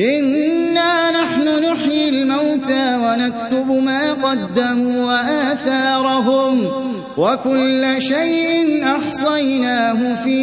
إنا نحن نحيي الموتى ونكتب ما قدموا وآثارهم وكل شيء أحصيناه في